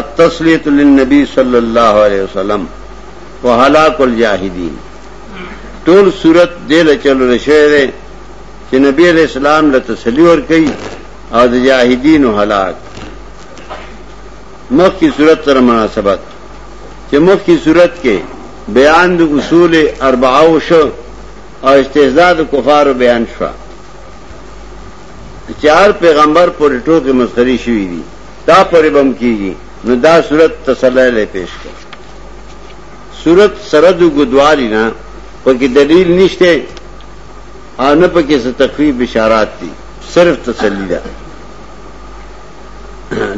التسلیت للنبی صلی الله علیه وسلم وهلاك الجاهدین ټول صورت دې له چلو لشه دی چې نبی علیہ السلام له تسلی ور کوي او د جاهدین هلاک مخ کی صورت سره مناسبت چې مخ کی صورت کې بیان د اصول اربعو شو او استهزاء د کفار بیان شو چار پیغمبر پر ټوکې مسخري شوې دي دا پورې بم کیږي نو دا صورت تسلی لې پیش کړ صورت سره د ګدوالي نه پکې دلیل نشته او نه پکې څه تخفیف بشارات دي صرف تسلی ده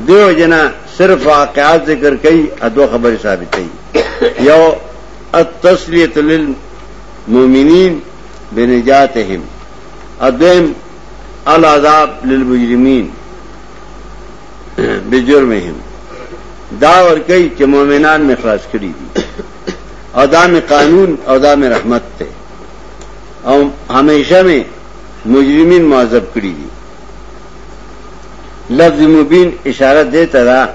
دیو جنا صرف واقعات ذکر کړي ادو خبر ثابت کړي یو التسلیت للمؤمنین بنجاتهم ادم العذاب للمجرمین بجرمهم دا ور کوي چې مؤمنان می خلاص کړی دي او دا می قانون او دا می رحمت ته او همیشه می مجرمین معذب کړی دي لفظ مبین اشاره دی ته دا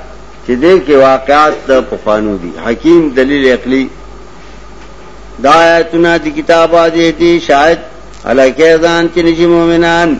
چې دې کې واقعات ته پخوانو دي حکیم دلیل عقلی دا آیتونه د کتاب اجه دي شاید الکه ځان چې نشي مؤمنان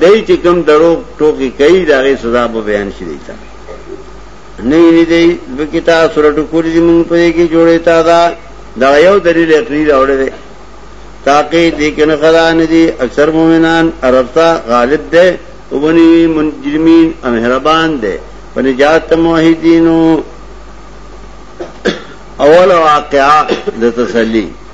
دی چې کوم دروغ ټوکی کوي دا غي سزا به بیان شي دیتا نه یې دی په کتاب سورۃ کور دې مونږ په دې کې جوړې تا دا دا یو دلیل عقلی راوړی دی تاکي دې کنه خدان دي اکثر مؤمنان عربتا غالب دی وبني مجرمین امهربان دی په نجات موحدینو اول واقعا د تسلی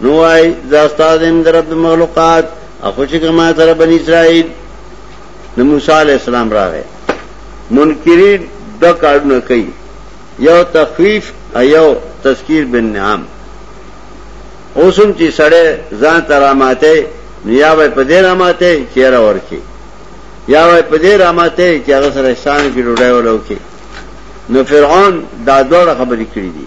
نو وای دا استاد هم در رب مخلوقات اخو چې کما تر بنی اسرائیل نو موسی علی السلام راغی منکرین د کارونه کوي یو تخفیف ایو تذکیر بن نعام اوسم چې سړی ځان تراماته نو یا به په دې راماته چیرې ورکی یا به په دې راماته چې هغه سره احسان کې ډوډۍ ولوکي نو فرعون دا دوه خبرې کړې دي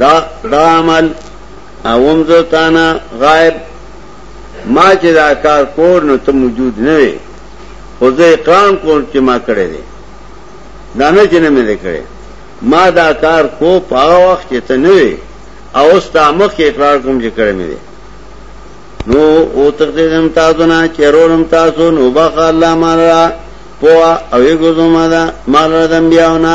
دا دا عمل اوم زتانا غائب ما چې دا کار کور نو ته موجود نه وې خو زه اقرام کوم چې ما کړی دی دا نه چې نه مې دی کړی ما دا کار کو په هغه وخت چې ته نه وې او اوس تا مخ کې اقرار کوم چې کړی مې دی نو او تقدیم تاسو نه چیرولم تاسو نو بخ الله مالا پوا او یې ګوزو ما دا مال را دم بیاونه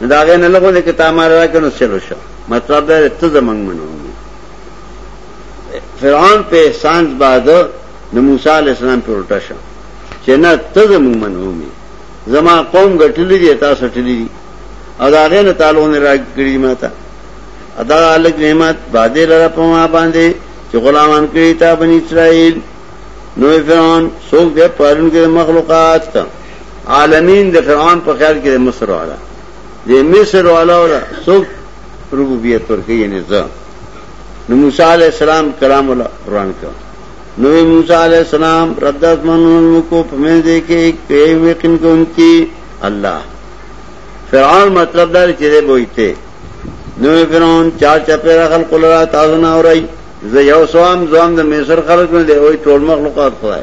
نو دا غې نه لګو نه کتا مار را کنو چلو شو مطلب دا ته زمنګ منو فرعون په احسان بعد نو موسی علی السلام پر الټا شو چې نه ته زمنګ منو می زما قوم غټلې دي تاسو ټلې دي او دا غې نه تعالی نه را کړی ماته ادا الګ نعمت باندې لره په ما باندې چې غلامان کړی تا بنی اسرائیل نو فرعون څوک دې پرون کې مخلوقات ته عالمین د فرعون په خیال کې د مصر والا د مصر والا ولا څوک ربوبیت ورکړي نه ځه نو موسی علی السلام کلام ولا قران کا نو موسی علی السلام رد منون کو پمه دې کې ایک په یقین کو انکی الله فرعون مطلب دا چې دې بوئیته نو فرعون چار چپه راخل کول را تاسو نه اورای زه یو سوام زوام د مصر خلک نه دی وای ټول مخلوقات خدای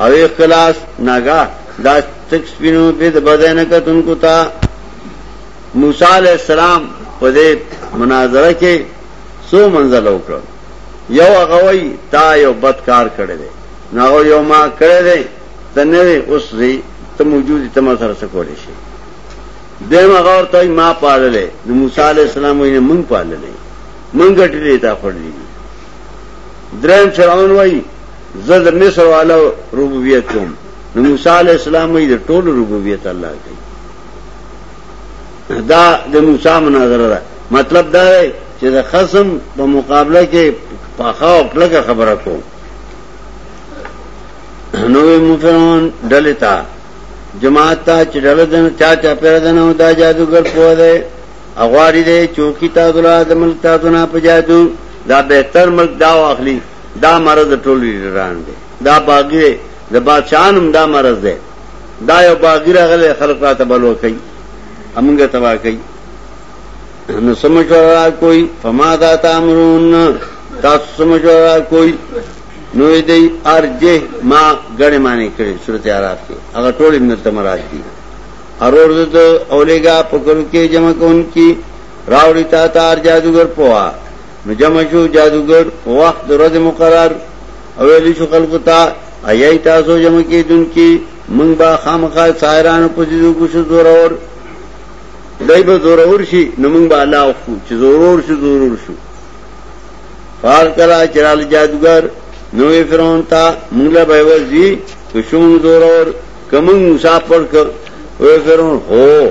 او ایخ لاس ناګا دا تک سپینو پی د بدای نه کتونکو تا موسی علیہ السلام په دې مناظره کې سو منزل وکړ یو غوي تا یو بد کار کړی دی نو یو ما کړی دی ته نه اوس دی ته موجود ته ما سره سکولې شي دیم غور ته ما پاللې نو موسی علیہ السلام یې مونږ پاللې مونږ ټلې تا خړلې درم فرعون وای زه د مصر والا ربوبیت کوم نو موسی علی السلام یې د ټول ربوبیت الله کوي دا د موسی مناظره ده مطلب دا دی چې د خصم په مقابله کې پاخه او کلګه خبره کوم نو موفرون دلتا جماعت تا چې دل دن چا چا پیر دن او دا جادوګر پوه دی اغواری دی چوکی تا دلا د ملک تا دنا په جادو دا بهتر ملک دا واخلي دا مرض د ټولو لیډرانو دی دا باغی دی د بادشاهانو هم دا مرض دی دا یو باغی راغلی خلک راته بلو کوي همغه تبا کوي نو سمجورا کوئی فما دا تامرون تاسو سمجورا کوئی نو دی ارجه ما غړې معنی کړې سورته عراف کې هغه ټول ابن تمراج دي ارور د اولېګا پکړو کې جمع کون کی راوړی تا تار جادوګر پوا نو جمع شو جادوګر وخت د ورځې مقرر او ویل شو خلکو ته ایای تاسو جمع کېدون کې مونږ به خامخا سایرانو په دې کو شو زور اور دای به زور اور شي نو مونږ به الله خو چې زور اور شو زور اور شو فال کلا چرال جادوګر نو فرعون تا مونږ له به وځي کو شو زور اور کوم موسی پر کو وې فرعون هو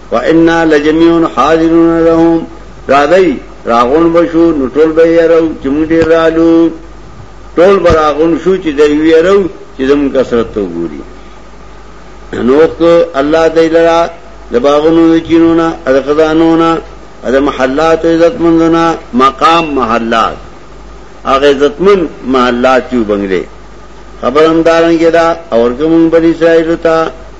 وانا لجميع حاضرون لهم راځي راغون بشو نو ټول به یې راو چې موږ ډیر رالو ټول به راغون شو چې د یو یې راو چې زموږ کثرت ته وګوري نو وخت الله دې لرا د باغونو د چینونو د خزانونو د محلات عزت مندونه مقام محلات هغه عزتمن محلات یو بنگله خبرم دارنګه دا اور کوم بنی اسرائیل ته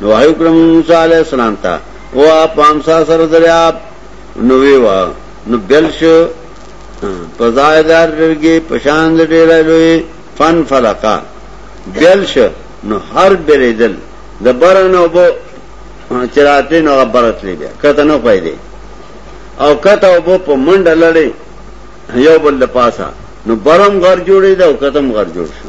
نو وحی کړم موسی علیه السلام ته او پامسا سره دریاب نو وی وا نو بل شو پزایدار لرګي پشان د ډیره لوی فن فلقا بل شو نو هر بریدل د برنو بو چراته نو برت لګي کته نو پیدا او کته وبو په منډه لړې یو بل د پاسا نو برم غر جوړې دا او کتم غر جوړ شو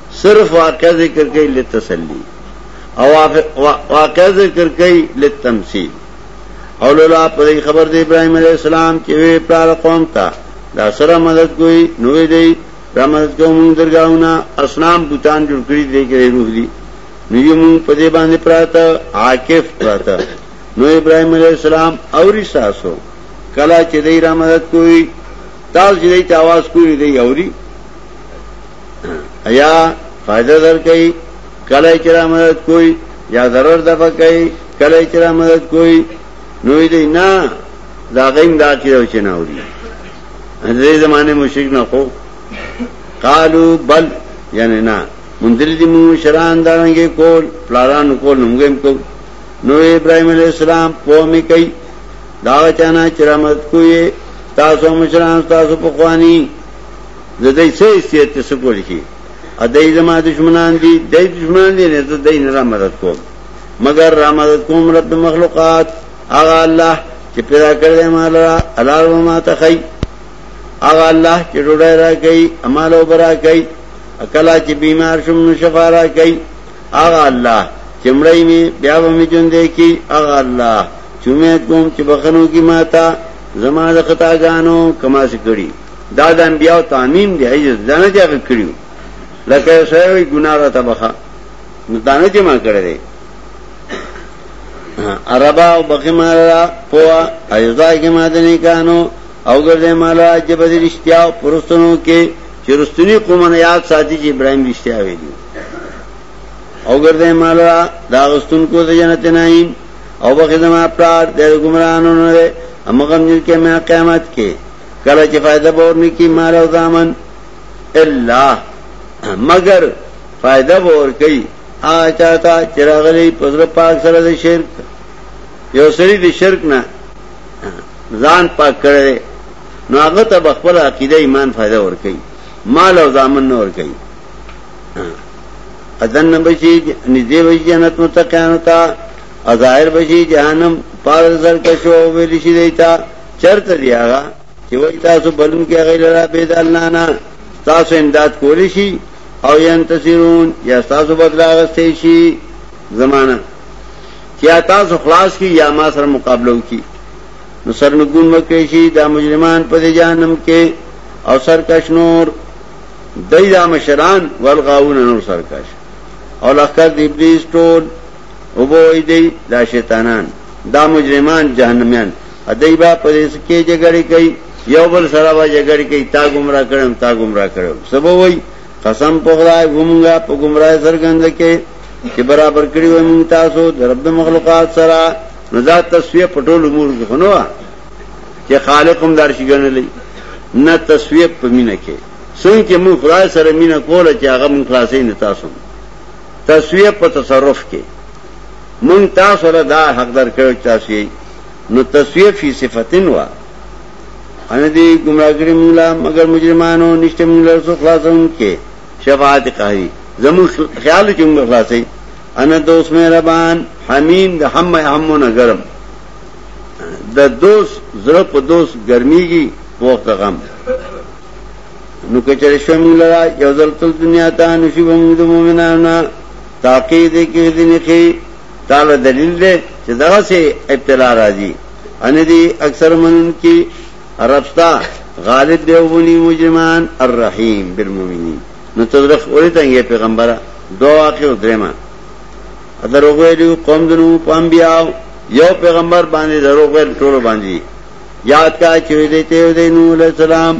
صرف واقع ذکر کئی لتسلی او واقع ذکر کئی لتمثیل او لولا پدې خبر دی ابراهيم عليه السلام چې وی پلار قوم ته دا سره مدد کوي نوې دی را مدد کوم درگاونه اسلام بوتان جوړ کړی دی کې روح دی نو موږ پدې باندې پراته عاکف پراته نو ابراهيم عليه السلام اوري ساسو کلا چې دی را مدد کوي تاسو دې ته आवाज کوی دی اوري ایا فائدہ در کوي کله چې را مدد کوي یا ضرر دفع کوي کله چې را مدد کوي نو دې نه دا غیم دا کې او چې نه اوري دې زمانه مشرک نه خو قالو بل یعنی نه مندل دې مو شران دانګې کول پلاران کول نوګم کو نو ابراهيم عليه السلام په می کوي دا چانا چرامت کوی تاسو مشران تاسو په خواني زدای څه استیت ته سکول شي ادای زما دشمنان دي دای دشمنان دي نه زه دای نه را مدد کوم مگر را مدد کوم رب مخلوقات اغه الله چې پیدا کړل ما لرا حلال و ما تخی اغه الله چې ډوډۍ را کوي امال او برا کوي اکلا چې بیمار شوم نو شفا را کوي اغه الله چې مړی می بیا و می جون دی کی اغه الله چې امید کوم چې بخنو کی ماتا زما د خطاګانو کما سکړي دا د انبیاء تعمیم دی هیڅ دنه چې هغه کړیو لکه یو سره وي ګناه را تبخه نو دانه چې ما کړی دی عربا او بخی مالا پوا ایوزا کې ما د نیکانو او ګرځې مالا چې په دې رښتیا او پرستونو کې چې رستنی قومونه یاد ساتي چې ابراهیم رښتیا ویلي او ګرځې مالا دا غستون کو د جنت نعیم او بخی زما پلار د ګمرانو نه امغم دې کې مې قیامت کې کله چې فائدہ باور نه کی مال او دامن الا مگر فائدہ باور کوي آ چاته چراغلی پزره پاک سره د شرک یو سری د شرک نه ځان پاک کړي نو هغه ته خپل عقیده ایمان فائدہ ور کوي مال او دامن نه ور کوي اذن نبشی نږدې وي جنت متقین تا ظاهر بشی جهنم پار سر کشو ویل شي دیتا چرته دی هغه چې وای تاسو بلون کې غیر الله بيد الله نه تاسو امداد کولی شي او ينتصرون یا تاسو بدلا غستې شي زمانہ کیا تاسو خلاص کی یا ما سره مقابله وکي نو سرنګون وکړي شي دا مجرمان په جهنم کې او سرکش نور دای دا مشران ورغاونه نور سرکش او لخر د ابلیس ټول او بوئی دی دا شیطانان دا مجرمان جهنميان ادای با پریس کې جګړې کوي یو بل سره با جګړې کوي تا گمراه کړم تا گمراه کړم سبا وای قسم په خدای ګمګا په گمراه سرګند کې چې برابر کړی و مون تاسو د رب مخلوقات سره نو دا تسویه پټول امور کې خنو چې خالق هم درشي ګڼلې نه تسویه په مینه کې څنګه چې مون خدای سره مینه کوله چې هغه مون خلاصې نه تاسو تسویه په تصرف کې مونږ تاسو له دا حق درکړو چې تاسو یې نو تسویه فی صفتن وا ان دې گمراه کړی مونږ لا مگر مجرمانو نشته مونږ له څو خلاصون کې شفاعت قهری زمو خیال چې مونږ خلاصې ان دوست مهربان حمیم د هم همو نه ګرم د دوست زړه په دوست ګرميږي وخت غم نو کچر شو موږ لرا یو ځل تل دنیا ته نشي به موږ د مؤمنانو تاقی دې کې دین کې تعالی دلیل دې چې دا سه ابتلا راځي ان دې اکثر منن کې ربستا غالب دی ونی مجرمان الرحیم بالمؤمنین نو تدرخ اورې ته پیغمبره دوه واقع درما اگر وګړي قوم دنو پام بیا یو پیغمبر باندې دروغ ټول باندې یاد کا چې دې ته دې نو السلام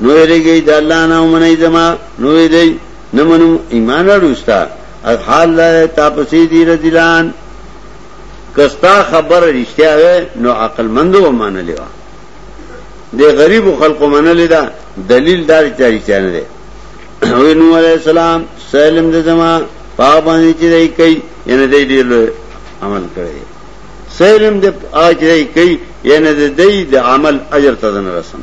نو یریږي د الله نه ومنئ زما نو دی نه منم ایمان راوستا از حال لا تاسو دې رضیلان کستا خبر رښتیا وې نو عقل مند و مان لیوا د غریب خلکو من لیدا دلیل دار چاري چانه دی وی نو علی السلام سلام دې زما پابانی چې دی کوي ان دې ډیر عمل کړی سلام دې اج دی کوي ان دې د عمل اجر ته نه رسم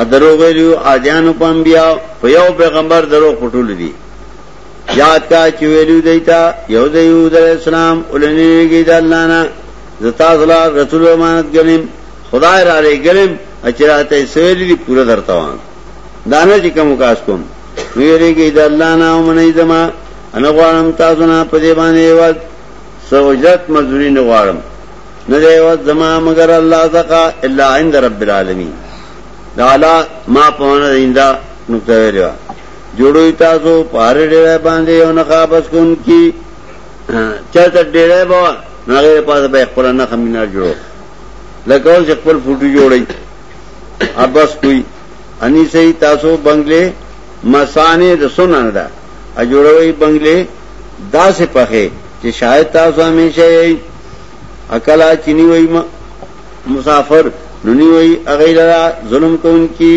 ا دروغ ویلو عادیانو په انبیا په یو پیغمبر دروغ پټول دي یاد کا چې ویلو دیتا یو د یوه علی السلام ولنیږي د الله نه زتا صلی رسول امانت ګنیم خدای را لې ګلم اچراته سویل دي پوره درته وان دانه چې کوم کاس کوم ویریږي د الله نه او منې زما انا غوانم تاسو نه په دې باندې وخت سوجت مزوري نه غواړم نه دی او زما مگر الله زکا الا عند رب العالمین دا لا ما پونه ایندا نقطه ویلو جوړوي تاسو پاره ډېر باندې یو نه قابض کون کی چرته ډېر بوا هغه په پاسه به خپل نه خمینار جوړو لکه اوس خپل فوټو جوړي ابس کوئی انی سي تاسو بنگلې مسانه د سنن دا اجوړوي بنگلې دا سه پخې چې شاید تاسو همیشه اکلا چنی وای مسافر نونی وای اغیل را ظلم کون کی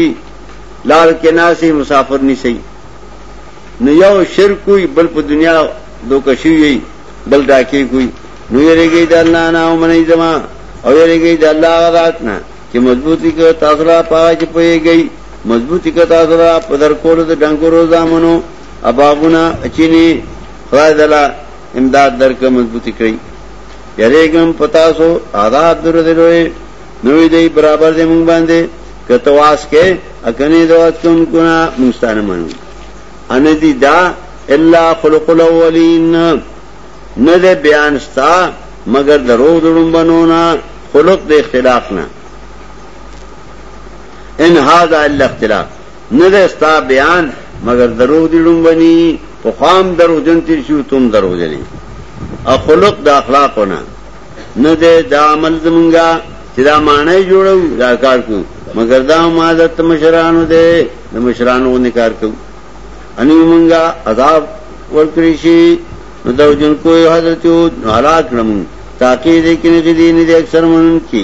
لار کې ناسي مسافر نسی نو یو شرک کوئی بل په دنیا دوکشي وي بل ډاکې کوئی نو یریږي د الله نه او منې زما او یریږي د الله غذات نه چې مضبوطی کو تاسو را پاج پويږي مضبوطی کو تاسو را پدر کول د ډنګورو زامنو اباغونه اچینی خدای دلا امداد درک مضبوطی کړی یریګم پتا سو عذاب در دلوی نوې دی برابر دې مونږ باندې کته واس کې اکنه دوات کوم کنا مستانه منو ان دي دا الا خلق الاولین نه دې بیان ستا مگر درو دړم بنونا خلق دې اختلاف نه ان هاذا الا اختلاف نه ده ستا بیان مګر دروغ دی ړومبنی په خوام دروغ جن تیر شو تم دروغ جنې او خلق د اخلاقونه نه ده دا عمل زمونږه چې دا معنی جوړو دا کار کو مګر دا عادت مشرانو ده د مشرانو نه کار کو اني مونږه عذاب ورکړي شي نو دا جن کوی حضرت هلاک نمون تاکي دې کې نه دي نه اکثر مونږ کی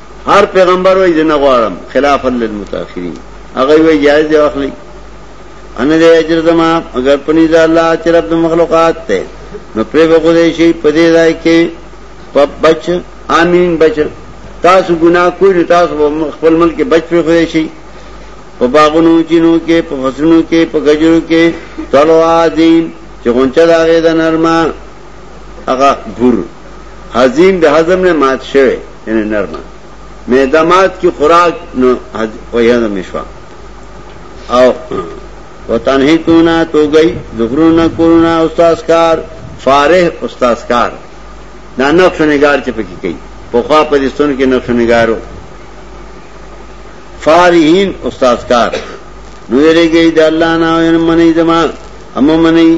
هر پیغمبر وای زنه غواړم خلاف للمتأخرین هغه وی جایز دی واخلي ان دې اجر زما اگر پني ذا الله چې رب د مخلوقات ته نو پرې وګورې شي په دې ځای کې په بچ امين بچ تاسو ګناه کوئ نو تاسو خپل ملک کې بچ پرې خوې شي په باغونو چینو کې په فصلونو کې په غجرو کې تلو عظیم چې غونچه دا غې د نرمه هغه ګور عظیم به هضم نه مات شوی یعنی نرمه میده مات کی خوراک نو ویاده مشوا او وطنهی کونا تو گئی دغرون کونا استاز کار فارح استاز کار دا نقش نگار چې پکې کوي په خوا په دې ستون کې نقش نگارو فارحین استاذ کار نو یریږي د الله نه او منی زما هم منی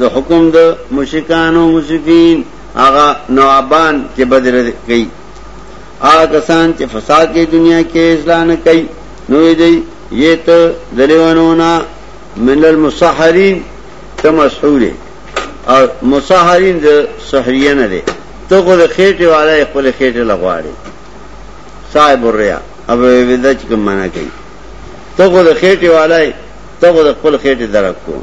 د حکم د مشکانو مشکین هغه نوابان چې بدر کوي هغه کسان چې فساد کوي دنیا کې اصلاح نه کوي نو دی یې ته دلیوانونه من المسحرین ته مسحور او مسحرین د سحریه نه دی ته خو د خېټې والا خپل خېټې لغواړي صاحب الریا اب ودا چې کوم معنا کوي ته خو د خېټې والا ته خو د خپل خېټې درک کو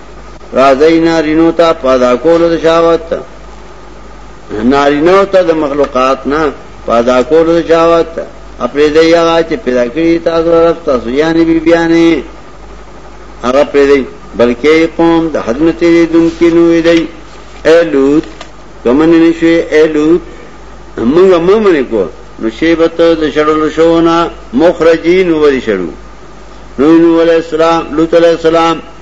راځي نارینو ته پیدا کولو د شاوت نارینو ته د مخلوقات نه پیدا کولو د شاوت خپل دې هغه چې پیدا کړی تاسو رب تاسو یعنی بی بیانې هغه پرې دی بلکې قوم د حضرت دې دن کې نو دی الوت کمن نشوي الوت موږ مومن کو نو شیبت د شړل شونا مخرجین وری شړو نو نو علی السلام لوط علی السلام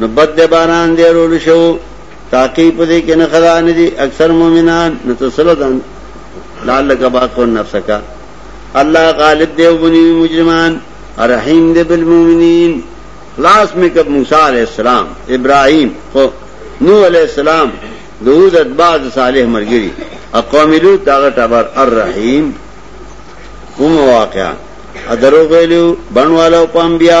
نو بد دی باران دی رول شو تاقی په دې کې نه خدا نه دي اکثر مؤمنان نو تسلدان لعلک باقو نفسک الله غالب دی وبني مجرمان رحیم دی بالمؤمنین خلاص میں کب موسی علیہ السلام ابراہیم نو علیہ السلام دود ادباد صالح مرگری اقوام لوط داغه ټبر الرحیم کوم واقعا ادرو غلو بنواله پام بیا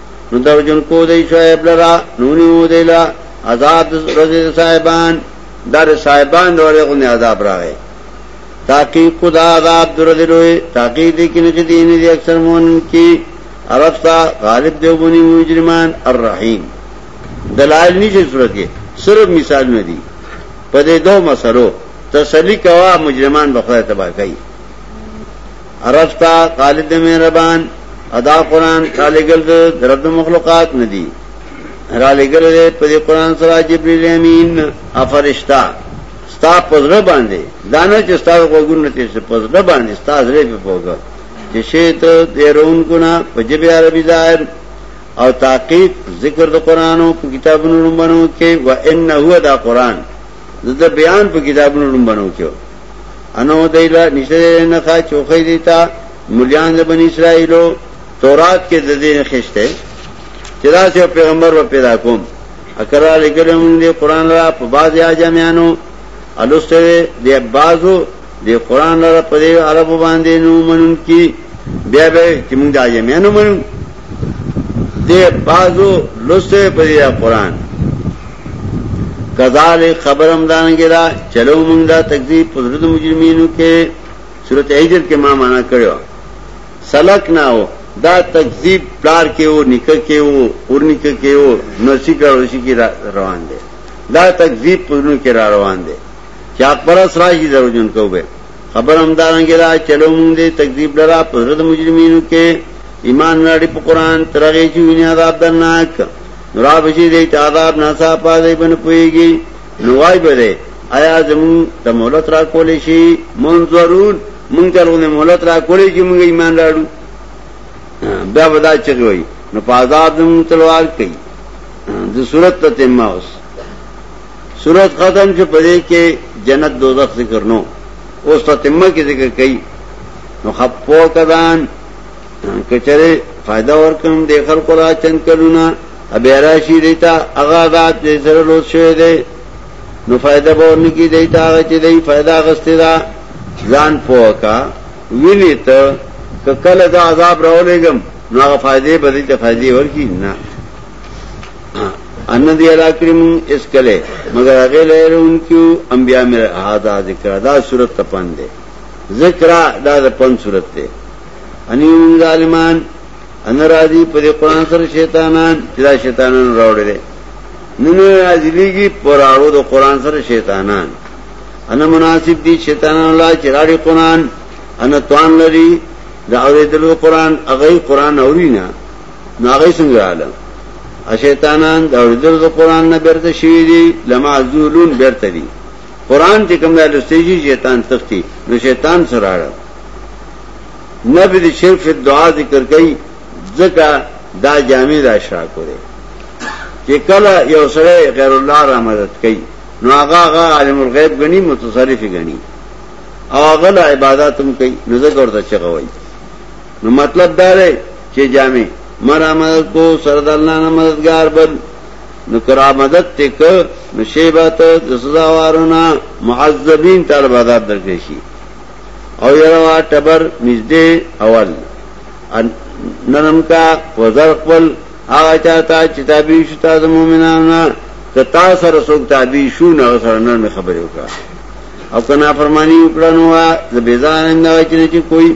نو درجن کو دی شعیب لرا نونی او دی لا عذاب رضی صاحبان در صاحبان دوری غنی عذاب راغی تحقیق کو دا عذاب در دی لوی تحقیق دی کنی چی دینی دی اکثر مونن کی عرب تا غالب دیو بنی مجرمان الرحیم دلائل نیچے صورت کے صرف مثال میں دی پدے دو مسئلو تسلی کوا مجرمان بخواه تباہ کئی عرفتا خالد مهربان ادا قران خالقل درد مخلوقات ندی را لګل دې په دې قران سره جبرئیل امین افرشتہ ستا پزړه باندې دانه چې ستا وګورنه ته څه پزړه باندې ستا زړه په پوګه چې شی ته دیرون کنا په جبه عربی ظاهر او تحقیق ذکر د قران او کتابونو لومبنو کې و انه هو دا قران د بیان په کتابونو لومبنو کې انو دیلا نشته نه ښا چوخې دیتا مليان د بنی اسرائیلو تورات کې د دین خشته چې دا چې پیغمبر و پیدا کوم اکرا لګلم دې قران را په باز یا جمعانو الوسته دې بازو دې قران را په عربو باندې نو منون کی بیا به چې موږ د جمعانو منون دے بازو لستے پر یا قرآن کذال خبر امدان گرا چلو منگ دا تکذیب پزرد مجرمینو کے صورت حجر کے ماں مانا کرو سلک نہ ہو دا تکذیب پلار کے ہو نکل کے ہو اور نکل کے ہو نرسی کا روسی کی روان دے دا تکذیب پزروں کے را روان دے چاک پرس راشی درو جن کو بے خبر هم دارنګه دا چلو مونږ دې تکذیب لرا په زړه د مجرمینو کې ایمان نړی په قران ترغه چې ویني عذاب درناک نورا بشي دې ته عذاب ناسا پاده بن پويږي نوای بده آیا زمون ته مولت را کولې شي منظرون مونږ ته ورونه مولت را کولې چې مونږ ایمان راړو بیا ودا چغوي نو په عذاب زمون تلوار کوي د صورت ته تماوس سورت ختم چې په دې کې جنت دوزخ ذکر نو اوس تتمه کې ذکر کړي نو خپو کدان کچره فائدہ ورکم د خلکو را چن کلونه ابیرا شي دیتا هغه ذات دې سره لوت شوی دی نو فائدہ به ورنکی دیتا هغه چې دی فائدہ غسته دا ځان پوکا ویني ته کله دا عذاب راولېګم نو هغه فائدې به دې ته فائدې ورکی نه ان دی را کړی مون اس کله مگر هغه لهره ان کیو انبیا مې هاذا ذکر دا صورت ته پند ذکر دا د پند صورت ته اني ظالمان ان راضي په قرآن سره شیطانان چې دا شیطانان راوړل نن راضي لګي پراړو د قرآن سره شیطانان ان مناسب دي شیطانان الله چې راړي قرآن ان توان لري دا اورېدل قرآن هغه قرآن اوري نه نو هغه څنګه رااله شیطانان د اوریدل د قران نه بیرته شوی دی لما زولون بیرته دی قران چې کوم له سیجی شیطان تختی نو شیطان سره راړ نبی د شرک په دعا ذکر کوي ځکه دا جامع د اشراق وره چې کله یو سره غیر الله را مدد کوي نو هغه هغه عالم الغیب غني متصرف غني او هغه عبادت هم کوي نو ذکر ته چغوي نو مطلب دا دی چې جامع مرا مدد کو سره د الله نه مددگار بل نو کرا مدد ته ک نو شی بات د سزا وارونه معذبین تر بازار درکې شي او یرا ټبر نږدې اول نرم کا وزر خپل هغه چاته چې تابع شو تاسو مؤمنانو کتا سره څوک تابع شو نه سره نه خبرې وکړه او کنا فرمانی وکړه نو د بیزان نه چې کوئی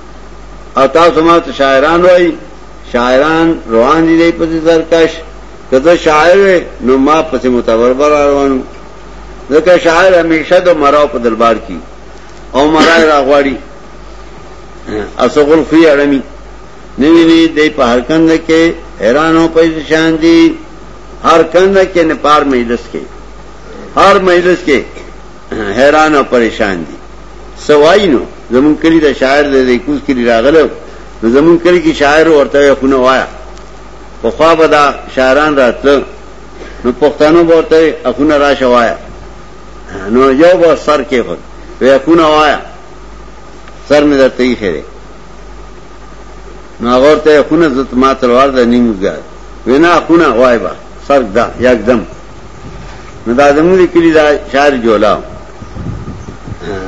او تاسو ما ته شاعران وای شاعران روان دي دی په سرکش کده شاعر نو ما پسې متبر بر روانو ځکه شاعر همیشه د مراو په دربار کې او مرای راغواړي اسغل خو اړمي نه ویني د په هر کند کې حیران او پیسې شان دي هر کند کې نه پار مجلس کې هر مجلس کې حیران او پریشان دي سوای نو زمون کلی دا شاعر دې کوز کلی راغله نو زمون کلی کې شاعر ورته خونه وایا په خوا به دا شاعران راتله نو پښتنو ورته خونه را شوایا نو یو به سر کې خو وې خونه وایا سر مې درته یې خره نو هغه ته خونه زت ما تلوار د نیمګار وینا خونه وای با سر دا یکدم نو دا زمونږ کلی دا شهر جولا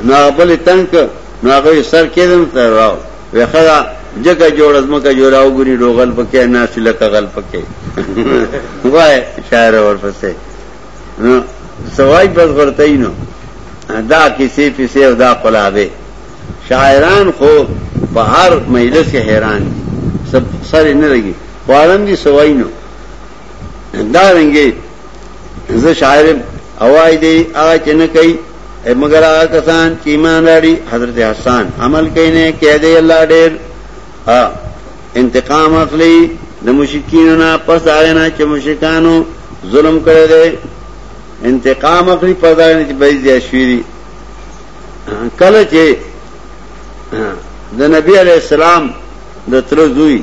نو بل تنگ نو هغه سر کېدم ته راو وخدا جګه جوړ از مکه جوړا وګوري ډوغل پکې نه شله کغل پکې وای شاعر ورپسې نو سوای بس ورته نو دا کیسې پیسې او دا قلابه شاعران خو په هر مجلس کې حیران دي سب سره نه لګي خوارم دي سوای نو دا رنګي زه شاعر اوای دی هغه چې نه کوي مگر هغه کسان چې ایمان لري حضرت حسن عمل کوي نه کې دی الله ډېر انتقام اخلي د مشکین نه پس هغه نه چې مشکانو ظلم کړی دی انتقام اخلي پس هغه نه چې بې ځای شوی کله چې د نبی علی السلام د تر زوی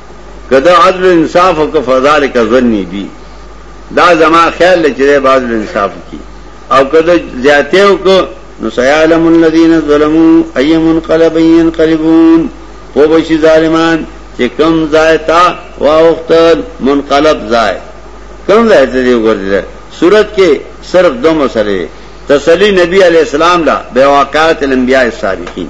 کد عدل انصاف او که فضال کا ظنی بی دا زما خیال لې چې به عدل انصاف کی او کد زیاته او کو نو سیالم الذین ظلموا ایم انقلب ينقلبون په بشي ظالمان چې کم ځای تا واوختل منقلب ځای کم ځای ته دی ورځل صورت کې صرف دو مسلې تسلی نبی علی السلام لا بواقعات الانبیاء السابقین